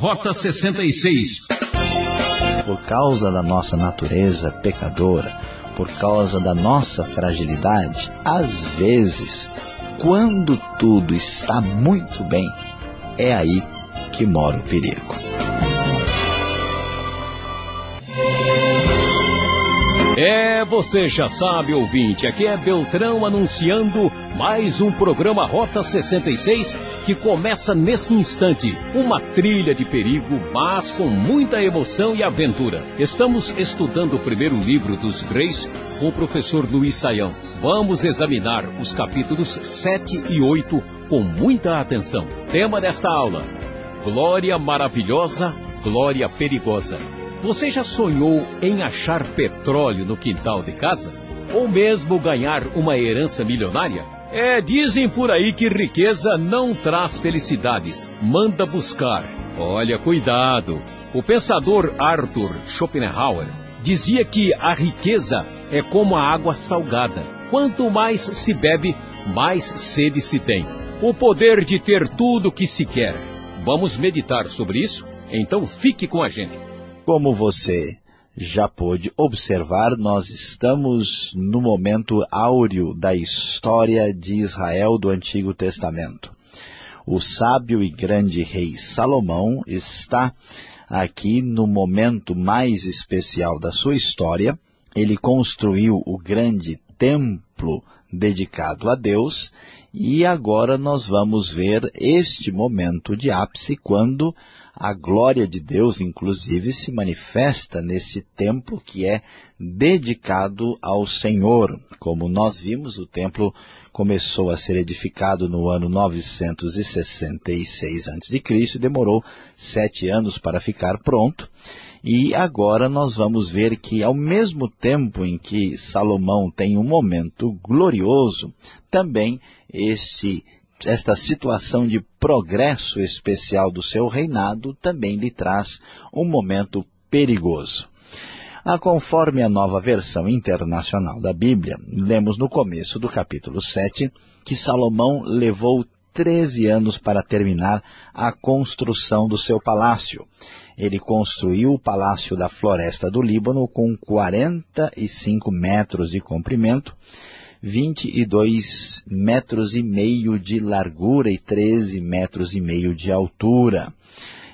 Rota 66. Por causa da nossa natureza pecadora, por causa da nossa fragilidade, às vezes, quando tudo está muito bem, é aí que mora o perigo. É, você já sabe, ouvinte, aqui é Beltrão anunciando mais um programa Rota 66 que começa nesse instante. Uma trilha de perigo, mas com muita emoção e aventura. Estamos estudando o primeiro livro dos Reis com o professor Luiz Saião. Vamos examinar os capítulos 7 e 8 com muita atenção. Tema desta aula: Glória maravilhosa, glória perigosa. Você já sonhou em achar petróleo no quintal de casa? Ou mesmo ganhar uma herança milionária? É, dizem por aí que riqueza não traz felicidades, manda buscar. Olha, cuidado. O pensador Arthur Schopenhauer dizia que a riqueza é como a água salgada. Quanto mais se bebe, mais sede se tem. O poder de ter tudo o que se quer. Vamos meditar sobre isso? Então fique com a gente. Como você já pôde observar, nós estamos no momento áureo da história de Israel do Antigo Testamento. O sábio e grande rei Salomão está aqui no momento mais especial da sua história. Ele construiu o grande templo dedicado a Deus e agora nós vamos ver este momento de ápice quando a glória de Deus, inclusive, se manifesta nesse templo que é dedicado ao Senhor. Como nós vimos, o templo começou a ser edificado no ano 966 a.C., demorou sete anos para ficar pronto, e agora nós vamos ver que ao mesmo tempo em que Salomão tem um momento glorioso, também este esta situação de progresso especial do seu reinado também lhe traz um momento perigoso. Ah, conforme a nova versão internacional da Bíblia, lemos no começo do capítulo 7 que Salomão levou 13 anos para terminar a construção do seu palácio. Ele construiu o palácio da floresta do Líbano com 45 metros de comprimento 22 metros e meio de largura e 13 metros e meio de altura.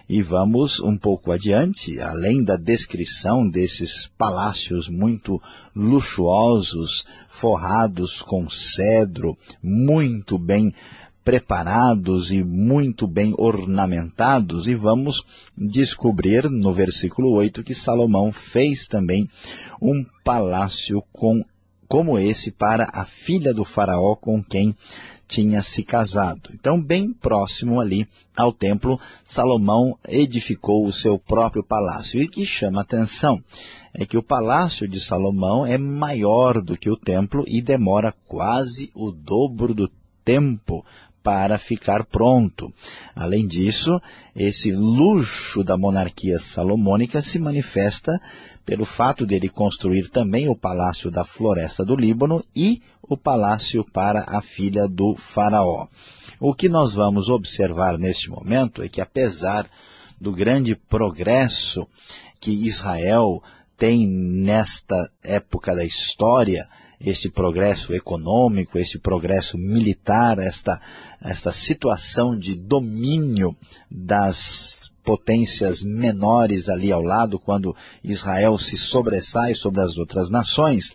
E vamos um pouco adiante, além da descrição desses palácios muito luxuosos, forrados com cedro, muito bem preparados e muito bem ornamentados, e vamos descobrir no versículo 8 que Salomão fez também um palácio com como esse para a filha do faraó com quem tinha se casado. Então, bem próximo ali ao templo, Salomão edificou o seu próprio palácio. E o que chama atenção é que o palácio de Salomão é maior do que o templo e demora quase o dobro do tempo para ficar pronto. Além disso, esse luxo da monarquia salomônica se manifesta pelo fato dele construir também o palácio da floresta do Líbano e o palácio para a filha do faraó. O que nós vamos observar neste momento é que apesar do grande progresso que Israel tem nesta época da história, este progresso econômico, este progresso militar, esta, esta situação de domínio das potências menores ali ao lado, quando Israel se sobressai sobre as outras nações,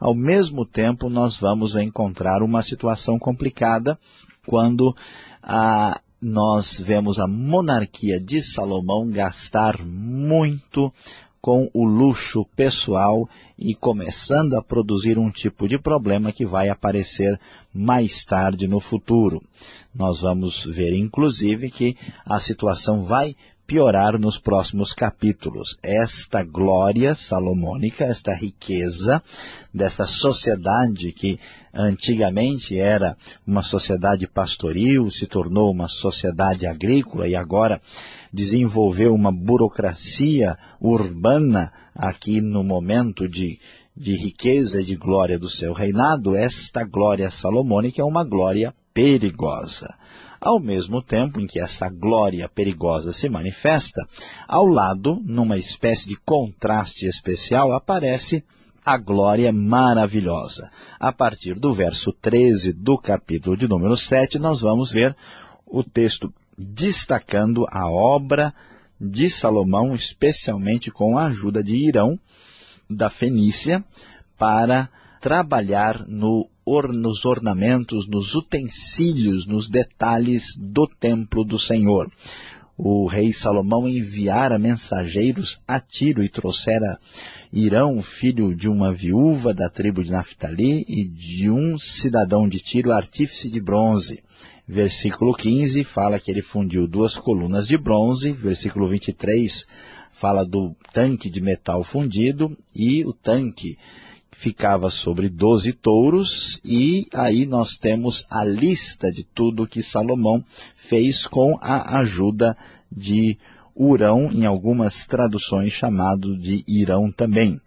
ao mesmo tempo nós vamos encontrar uma situação complicada quando a, nós vemos a monarquia de Salomão gastar muito com o luxo pessoal e começando a produzir um tipo de problema que vai aparecer mais tarde no futuro. Nós vamos ver, inclusive, que a situação vai piorar nos próximos capítulos. Esta glória salomônica, esta riqueza desta sociedade que antigamente era uma sociedade pastoril, se tornou uma sociedade agrícola e agora desenvolveu uma burocracia urbana aqui no momento de, de riqueza e de glória do seu reinado, esta glória salomônica é uma glória perigosa. Ao mesmo tempo em que essa glória perigosa se manifesta, ao lado, numa espécie de contraste especial, aparece a glória maravilhosa. A partir do verso 13 do capítulo de número 7, nós vamos ver o texto destacando a obra de Salomão, especialmente com a ajuda de Irão, da Fenícia, para trabalhar no nos ornamentos, nos utensílios, nos detalhes do templo do Senhor. O rei Salomão enviara mensageiros a Tiro e trouxera Irão, filho de uma viúva da tribo de Naphtali e de um cidadão de Tiro, artífice de bronze. Versículo 15 fala que ele fundiu duas colunas de bronze. Versículo 23 fala do tanque de metal fundido e o tanque ficava sobre doze touros, e aí nós temos a lista de tudo que Salomão fez com a ajuda de Urão, em algumas traduções chamado de Irão também.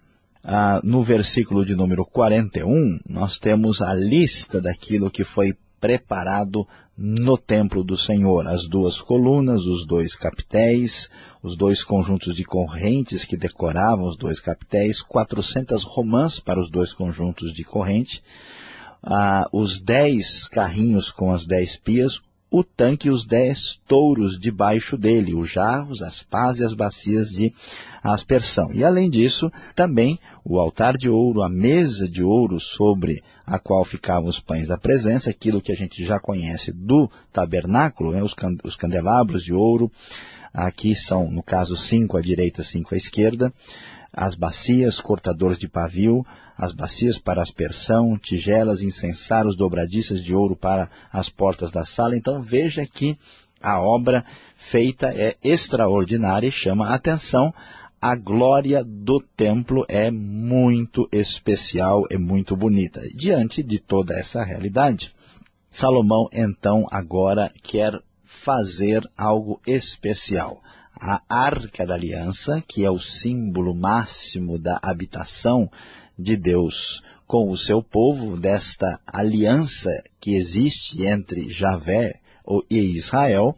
Ah, no versículo de número 41, nós temos a lista daquilo que foi preparado no templo do Senhor. As duas colunas, os dois capitéis, os dois conjuntos de correntes que decoravam os dois capitéis, 400 romãs para os dois conjuntos de corrente, ah, os dez carrinhos com as dez pias, o tanque e os dez touros debaixo dele, os jarros, as pás e as bacias de aspersão. E além disso, também o altar de ouro, a mesa de ouro sobre a qual ficavam os pães da presença, aquilo que a gente já conhece do tabernáculo, né, os candelabros de ouro, aqui são, no caso, cinco à direita, cinco à esquerda, as bacias, cortadores de pavio, as bacias para aspersão, tigelas, incensários, dobradiças de ouro para as portas da sala. Então veja que a obra feita é extraordinária e chama a atenção. A glória do templo é muito especial, é muito bonita. Diante de toda essa realidade, Salomão então agora quer fazer algo especial a Arca da Aliança, que é o símbolo máximo da habitação de Deus com o seu povo, desta aliança que existe entre Javé e Israel,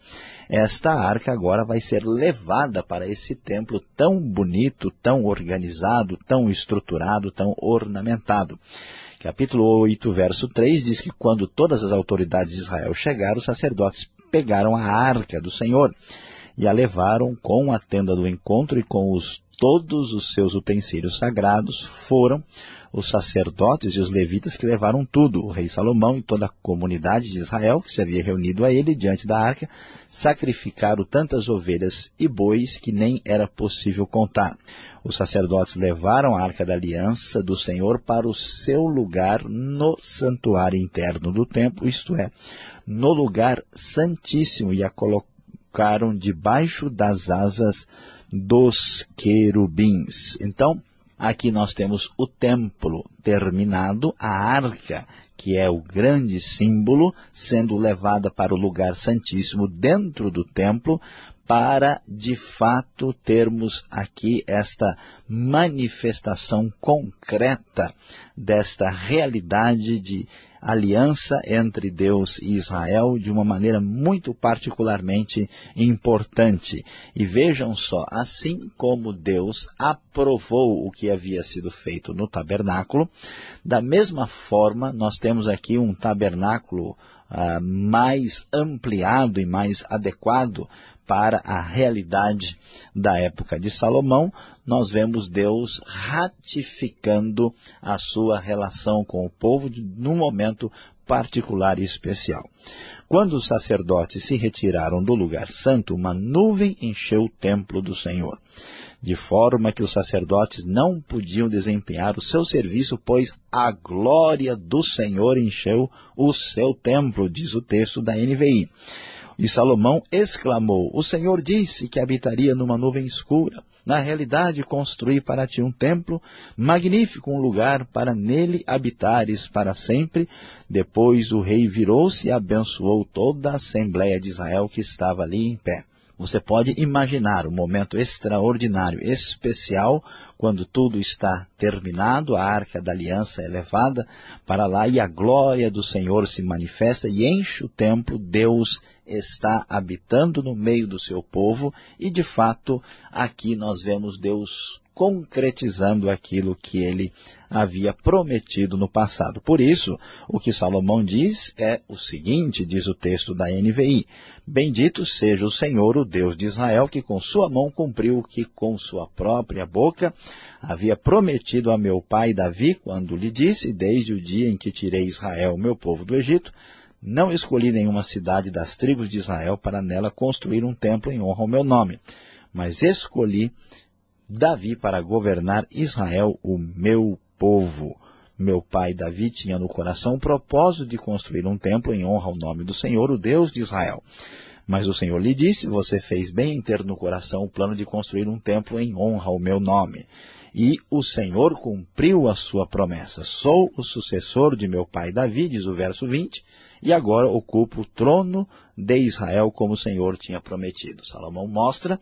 esta arca agora vai ser levada para esse templo tão bonito, tão organizado, tão estruturado, tão ornamentado. Capítulo 8, verso 3 diz que quando todas as autoridades de Israel chegaram, os sacerdotes pegaram a arca do Senhor e a levaram com a tenda do encontro e com os, todos os seus utensílios sagrados, foram os sacerdotes e os levitas que levaram tudo, o rei Salomão e toda a comunidade de Israel, que se havia reunido a ele diante da arca, sacrificaram tantas ovelhas e bois que nem era possível contar. Os sacerdotes levaram a arca da aliança do Senhor para o seu lugar no santuário interno do templo, isto é, no lugar santíssimo, e a colocaram colocaram debaixo das asas dos querubins. Então, aqui nós temos o templo terminado, a arca, que é o grande símbolo, sendo levada para o lugar santíssimo dentro do templo, para, de fato, termos aqui esta manifestação concreta desta realidade de aliança entre Deus e Israel de uma maneira muito particularmente importante. E vejam só, assim como Deus aprovou o que havia sido feito no tabernáculo, da mesma forma nós temos aqui um tabernáculo ah, mais ampliado e mais adequado para a realidade da época de Salomão, nós vemos Deus ratificando a sua relação com o povo num momento particular e especial. Quando os sacerdotes se retiraram do lugar santo, uma nuvem encheu o templo do Senhor, de forma que os sacerdotes não podiam desempenhar o seu serviço, pois a glória do Senhor encheu o seu templo, diz o texto da NVI. E Salomão exclamou, o Senhor disse que habitaria numa nuvem escura. Na realidade, construí para ti um templo, magnífico um lugar para nele habitares para sempre. Depois o rei virou-se e abençoou toda a Assembleia de Israel que estava ali em pé. Você pode imaginar um momento extraordinário, especial, quando tudo está terminado, a arca da aliança é levada para lá e a glória do Senhor se manifesta e enche o templo, Deus está habitando no meio do seu povo e, de fato, aqui nós vemos Deus concretizando aquilo que ele havia prometido no passado. Por isso, o que Salomão diz é o seguinte, diz o texto da NVI, Bendito seja o Senhor, o Deus de Israel, que com sua mão cumpriu o que com sua própria boca havia prometido a meu pai Davi, quando lhe disse, desde o dia em que tirei Israel, meu povo do Egito, não escolhi nenhuma cidade das tribos de Israel para nela construir um templo em honra ao meu nome, mas escolhi Davi para governar Israel, o meu povo. Meu pai Davi tinha no coração o propósito de construir um templo em honra ao nome do Senhor, o Deus de Israel. Mas o Senhor lhe disse, você fez bem em ter no coração o plano de construir um templo em honra ao meu nome. E o Senhor cumpriu a sua promessa. Sou o sucessor de meu pai Davi, diz o verso 20, e agora ocupo o trono de Israel como o Senhor tinha prometido. Salomão mostra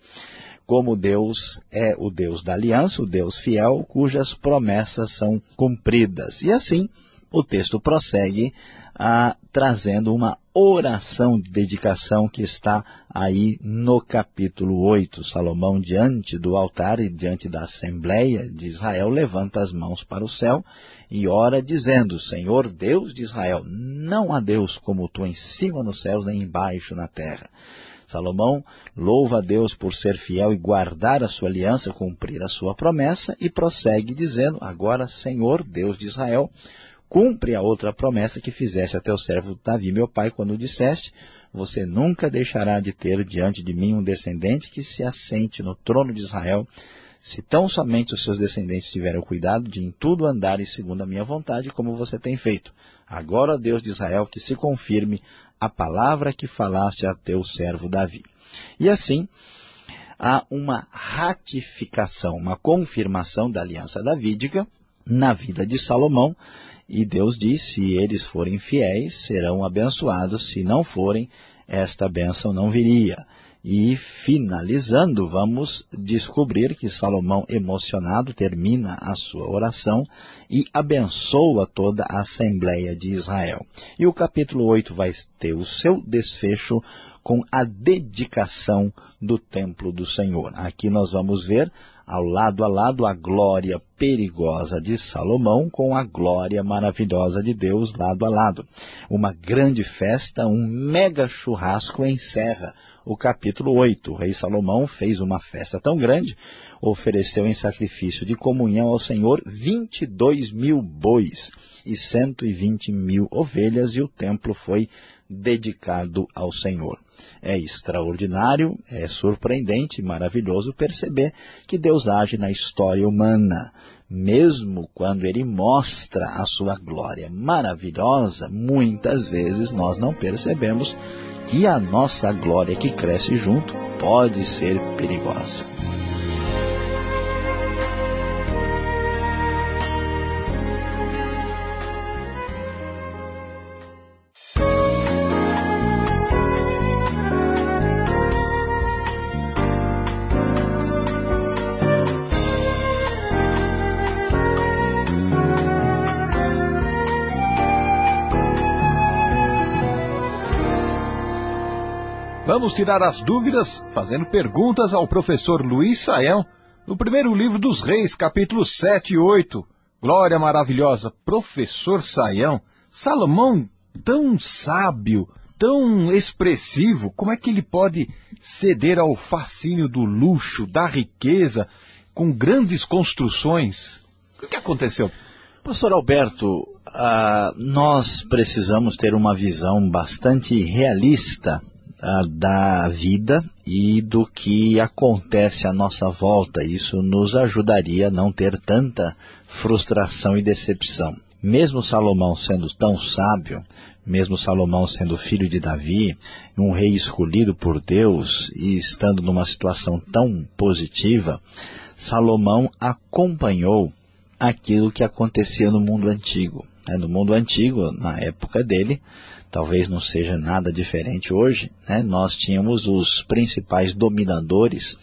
como Deus é o Deus da aliança, o Deus fiel, cujas promessas são cumpridas. E assim, o texto prossegue ah, trazendo uma oração de dedicação que está aí no capítulo 8. Salomão, diante do altar e diante da Assembleia de Israel, levanta as mãos para o céu e ora dizendo, Senhor Deus de Israel, não há Deus como tu em cima nos céus nem embaixo na terra. Salomão louva a Deus por ser fiel e guardar a sua aliança, cumprir a sua promessa, e prossegue dizendo, agora, Senhor, Deus de Israel, cumpre a outra promessa que fizeste a teu servo Davi, meu pai, quando disseste, você nunca deixará de ter diante de mim um descendente que se assente no trono de Israel, se tão somente os seus descendentes tiverem o cuidado de em tudo andarem segundo a minha vontade, como você tem feito. Agora, Deus de Israel, que se confirme a palavra que falaste a teu servo Davi. E assim, há uma ratificação, uma confirmação da aliança davídica na vida de Salomão, e Deus diz, se eles forem fiéis, serão abençoados, se não forem, esta bênção não viria. E finalizando, vamos descobrir que Salomão, emocionado, termina a sua oração e abençoa toda a Assembleia de Israel. E o capítulo 8 vai ter o seu desfecho com a dedicação do templo do Senhor. Aqui nós vamos ver ao lado a lado a glória perigosa de Salomão com a glória maravilhosa de Deus lado a lado. Uma grande festa, um mega churrasco encerra o capítulo 8. O rei Salomão fez uma festa tão grande, ofereceu em sacrifício de comunhão ao Senhor 22 mil bois e 120 mil ovelhas, e o templo foi dedicado ao Senhor. É extraordinário, é surpreendente, maravilhoso perceber que Deus age na história humana. Mesmo quando Ele mostra a sua glória maravilhosa, muitas vezes nós não percebemos que a nossa glória que cresce junto pode ser perigosa. Vamos tirar as dúvidas fazendo perguntas ao professor Luiz Saião no primeiro livro dos Reis, capítulos 7 e 8. Glória maravilhosa, professor Saião, Salomão, tão sábio, tão expressivo, como é que ele pode ceder ao fascínio do luxo, da riqueza, com grandes construções? O que aconteceu? Pastor Alberto, uh, nós precisamos ter uma visão bastante realista da vida e do que acontece à nossa volta. Isso nos ajudaria a não ter tanta frustração e decepção. Mesmo Salomão sendo tão sábio, mesmo Salomão sendo filho de Davi, um rei escolhido por Deus e estando numa situação tão positiva, Salomão acompanhou aquilo que acontecia no mundo antigo. No mundo antigo, na época dele, talvez não seja nada diferente hoje, né? nós tínhamos os principais dominadores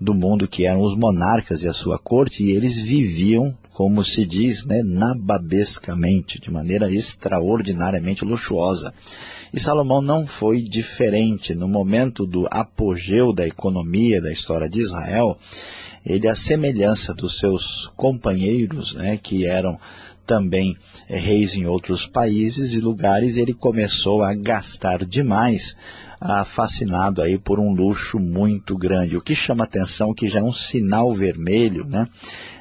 do mundo, que eram os monarcas e a sua corte, e eles viviam, como se diz, né, nababescamente, de maneira extraordinariamente luxuosa. E Salomão não foi diferente. No momento do apogeu da economia da história de Israel, ele, a semelhança dos seus companheiros, né, que eram também é, reis em outros países e lugares, ele começou a gastar demais, fascinado aí por um luxo muito grande. O que chama atenção, que já é um sinal vermelho, né,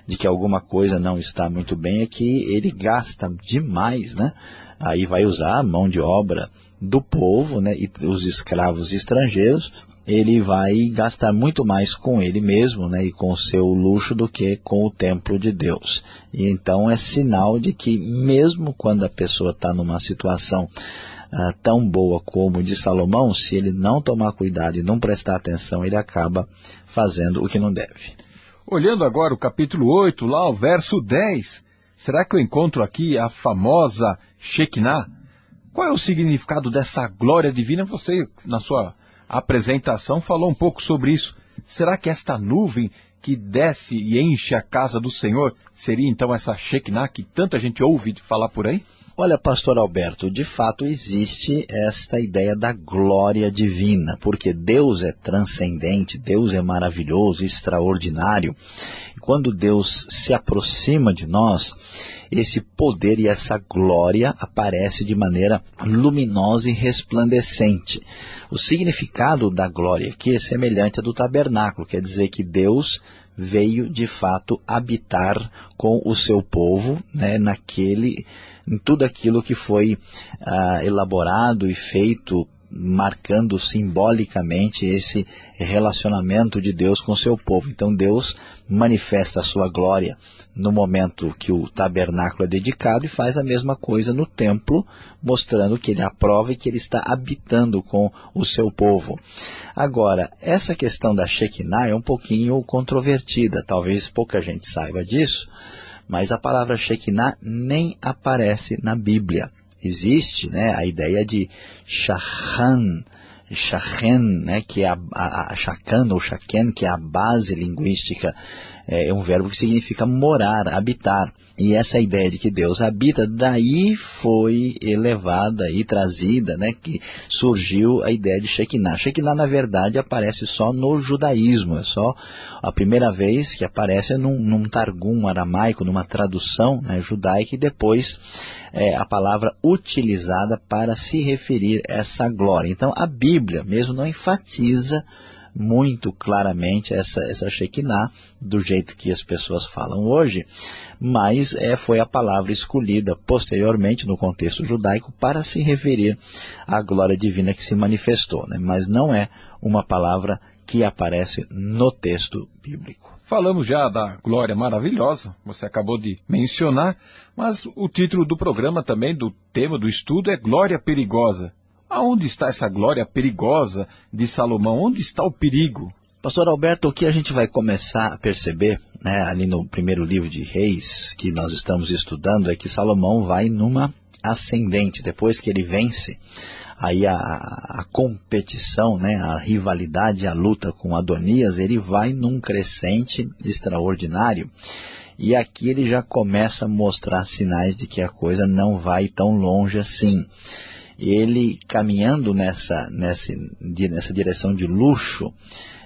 de que alguma coisa não está muito bem, é que ele gasta demais, né, aí vai usar a mão de obra do povo, né, e os escravos estrangeiros, ele vai gastar muito mais com ele mesmo né, e com o seu luxo do que com o templo de Deus. E então é sinal de que mesmo quando a pessoa está numa situação ah, tão boa como de Salomão, se ele não tomar cuidado e não prestar atenção, ele acaba fazendo o que não deve. Olhando agora o capítulo 8, lá o verso 10, será que eu encontro aqui a famosa Shekinah? Qual é o significado dessa glória divina? Você, na sua apresentação, falou um pouco sobre isso. Será que esta nuvem que desce e enche a casa do Senhor seria então essa Shekinah que tanta gente ouve falar por aí? Olha, pastor Alberto, de fato existe esta ideia da glória divina, porque Deus é transcendente, Deus é maravilhoso, extraordinário. E quando Deus se aproxima de nós, esse poder e essa glória aparece de maneira luminosa e resplandecente. O significado da glória aqui é semelhante ao do tabernáculo, quer dizer que Deus veio de fato habitar com o seu povo né, naquele, em tudo aquilo que foi ah, elaborado e feito marcando simbolicamente esse relacionamento de Deus com o seu povo. Então Deus manifesta a sua glória no momento que o tabernáculo é dedicado e faz a mesma coisa no templo, mostrando que ele aprova e que ele está habitando com o seu povo. Agora, essa questão da Shekinah é um pouquinho controvertida, talvez pouca gente saiba disso, mas a palavra Shekinah nem aparece na Bíblia. Existe né, a ideia de Shachan, Shachen, né, que é a, a, a Shakan ou Shaken, que é a base linguística é, é um verbo que significa morar, habitar. E essa ideia de que Deus habita, daí foi elevada e trazida, né, que surgiu a ideia de Shekinah. Shekinah, na verdade, aparece só no judaísmo, é só a primeira vez que aparece num, num targum aramaico, numa tradução né, judaica, e depois é a palavra utilizada para se referir a essa glória. Então, a Bíblia mesmo não enfatiza muito claramente essa, essa Shekinah, do jeito que as pessoas falam hoje, mas é, foi a palavra escolhida posteriormente no contexto judaico para se referir à glória divina que se manifestou, né? mas não é uma palavra que aparece no texto bíblico. Falamos já da glória maravilhosa, você acabou de mencionar, mas o título do programa também, do tema do estudo, é Glória Perigosa. Aonde está essa glória perigosa de Salomão? Onde está o perigo? Pastor Alberto, o que a gente vai começar a perceber, né, ali no primeiro livro de Reis, que nós estamos estudando, é que Salomão vai numa ascendente, depois que ele vence, aí a, a competição, né, a rivalidade, a luta com Adonias, ele vai num crescente extraordinário, e aqui ele já começa a mostrar sinais de que a coisa não vai tão longe assim ele caminhando nessa, nessa, nessa direção de luxo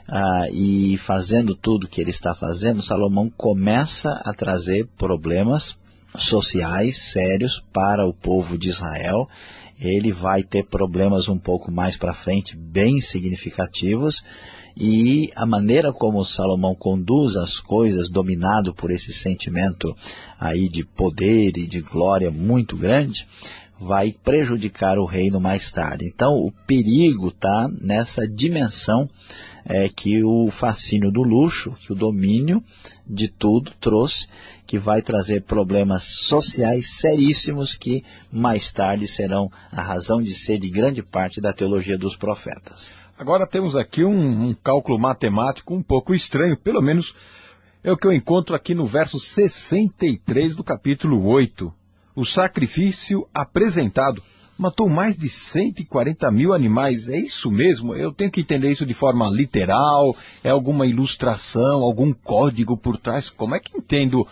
ah, e fazendo tudo que ele está fazendo, Salomão começa a trazer problemas sociais sérios para o povo de Israel. Ele vai ter problemas um pouco mais para frente, bem significativos, e a maneira como Salomão conduz as coisas, dominado por esse sentimento aí de poder e de glória muito grande, vai prejudicar o reino mais tarde. Então, o perigo está nessa dimensão é, que o fascínio do luxo, que o domínio de tudo trouxe, que vai trazer problemas sociais seríssimos que mais tarde serão a razão de ser de grande parte da teologia dos profetas. Agora temos aqui um, um cálculo matemático um pouco estranho, pelo menos é o que eu encontro aqui no verso 63 do capítulo 8 o sacrifício apresentado matou mais de 140 mil animais. É isso mesmo? Eu tenho que entender isso de forma literal? É alguma ilustração, algum código por trás? Como é que entendo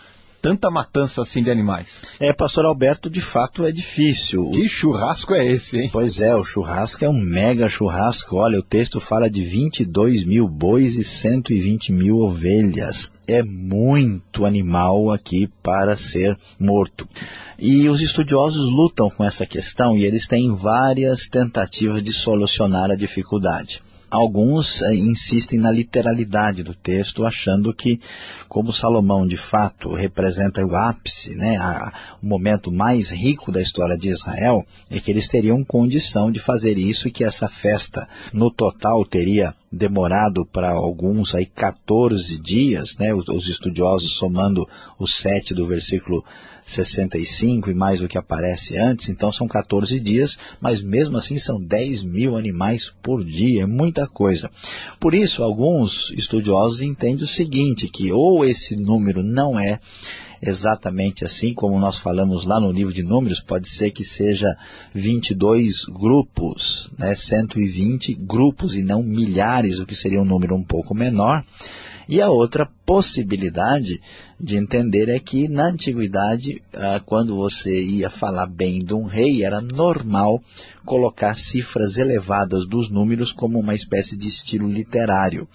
tanta matança assim de animais? É, pastor Alberto, de fato é difícil. Que churrasco é esse, hein? Pois é, o churrasco é um mega churrasco. Olha, o texto fala de 22 mil bois e 120 mil ovelhas. É muito animal aqui para ser morto. E os estudiosos lutam com essa questão e eles têm várias tentativas de solucionar a dificuldade. Alguns eh, insistem na literalidade do texto, achando que, como Salomão de fato representa o ápice, né, a, o momento mais rico da história de Israel, é que eles teriam condição de fazer isso e que essa festa, no total, teria demorado para alguns aí 14 dias, né, os, os estudiosos somando os 7 do versículo 65 e mais o que aparece antes, então são 14 dias, mas mesmo assim são 10 mil animais por dia, é muita coisa. Por isso, alguns estudiosos entendem o seguinte, que ou esse número não é exatamente assim como nós falamos lá no livro de números, pode ser que seja 22 grupos, né, 120 grupos e não milhares, o que seria um número um pouco menor. E a outra possibilidade de entender é que na antiguidade, ah, quando você ia falar bem de um rei, era normal colocar cifras elevadas dos números como uma espécie de estilo literário.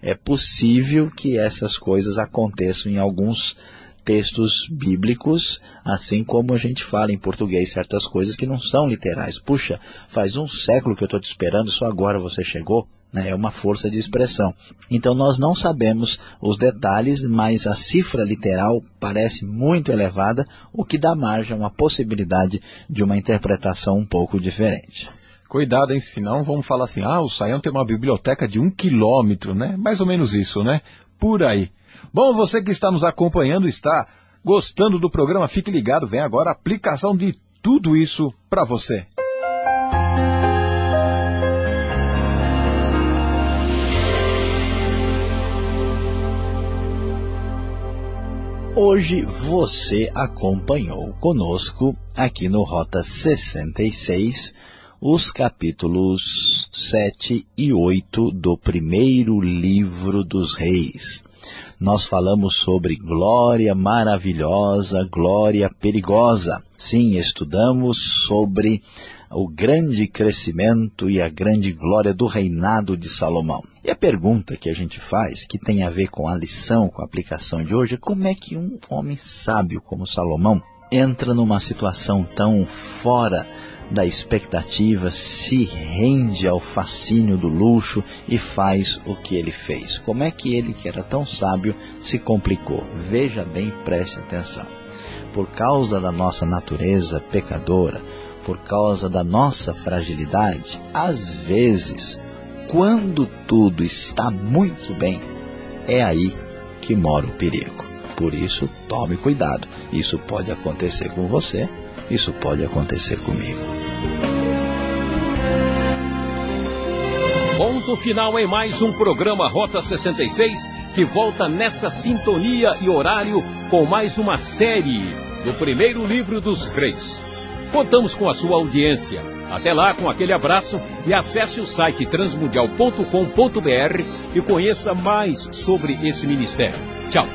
É possível que essas coisas aconteçam em alguns textos bíblicos, assim como a gente fala em português certas coisas que não são literais. Puxa, faz um século que eu estou te esperando, só agora você chegou. Né? É uma força de expressão. Então nós não sabemos os detalhes, mas a cifra literal parece muito elevada, o que dá margem a uma possibilidade de uma interpretação um pouco diferente. Cuidado, hein? Senão vamos falar assim, ah, o Saião tem uma biblioteca de um quilômetro, né? Mais ou menos isso, né? Por aí. Bom, você que está nos acompanhando, está gostando do programa, fique ligado, vem agora a aplicação de tudo isso para você. Hoje você acompanhou conosco aqui no Rota 66 os capítulos 7 e 8 do primeiro livro dos reis nós falamos sobre glória maravilhosa, glória perigosa. Sim, estudamos sobre o grande crescimento e a grande glória do reinado de Salomão. E a pergunta que a gente faz, que tem a ver com a lição, com a aplicação de hoje, é como é que um homem sábio como Salomão entra numa situação tão fora da expectativa, se rende ao fascínio do luxo e faz o que ele fez. Como é que ele, que era tão sábio, se complicou? Veja bem, preste atenção. Por causa da nossa natureza pecadora, por causa da nossa fragilidade, às vezes, quando tudo está muito bem, é aí que mora o perigo. Por isso, tome cuidado. Isso pode acontecer com você isso pode acontecer comigo. Ponto final em mais um programa Rota 66 que volta nessa sintonia e horário com mais uma série do primeiro livro dos reis. Contamos com a sua audiência. Até lá, com aquele abraço e acesse o site transmundial.com.br e conheça mais sobre esse ministério. Tchau.